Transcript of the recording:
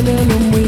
I know no more.